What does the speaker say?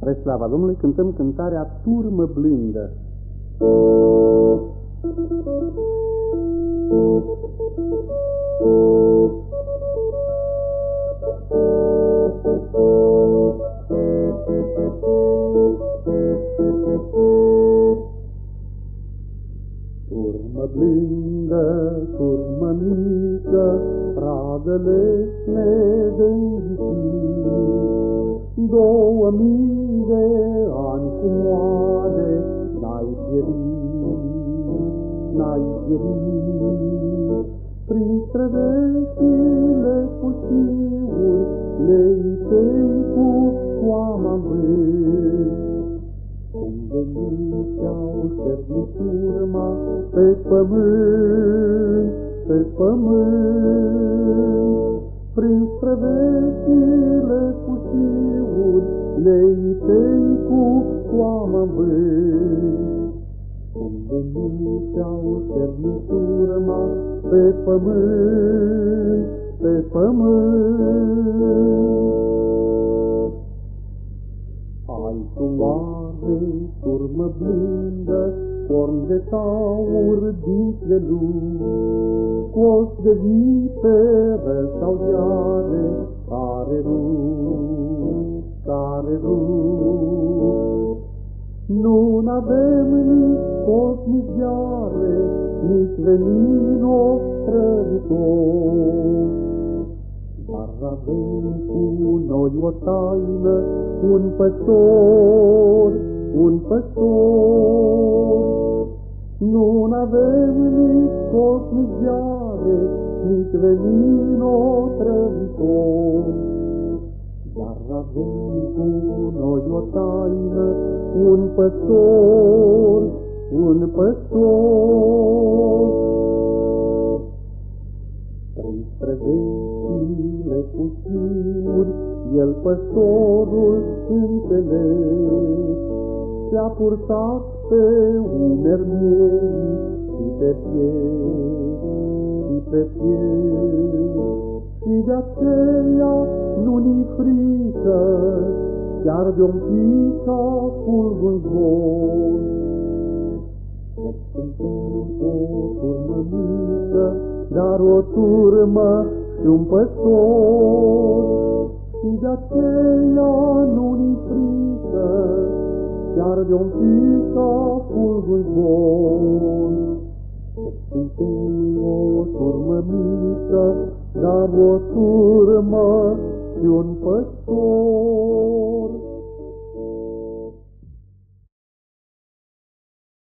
Spre slava Domnului cântăm cântarea Turmă blândă. Turmă blândă, turmă mică, pradele nedânghitit, Două mii de ani cu moare N-ai pierit, n-ai pierit Prin străveștile pustiuri Le-i cu coama vânt. Cum veniți-au șternit urma Pe pământ, pe pământ? Prin străvechile coamă vânt. Unde nu te-au șternit urma pe pământ, pe pământ. Ai tu mare turmă blândă, corn de taur, dinți de lume, Cos de vipere sau iare, care rug, care rug. Nu avem nici cos, nici iare, nici venino trăvitor. Dar avem cu noi o taină, un păstor, un păstor. Nu avem nici cos, nici iare, nici velino trăvitor. Dar avem cu noi o taină, un păstor, un păstor. Treisprezecile pustiuri, el păstorul înțeles, și-a purtat pe umeri miei și pe piept, și pe piept. Și de aceea nu-ni frică, chiar de-o pica fulgul zvon. Căci suntem o turmă mică, dar o turmă și un păstor. Și de aceea nu-ni frică, chiar de un pica fulgul bun. Suntem o turmă mică, dar o turmă și un păstor.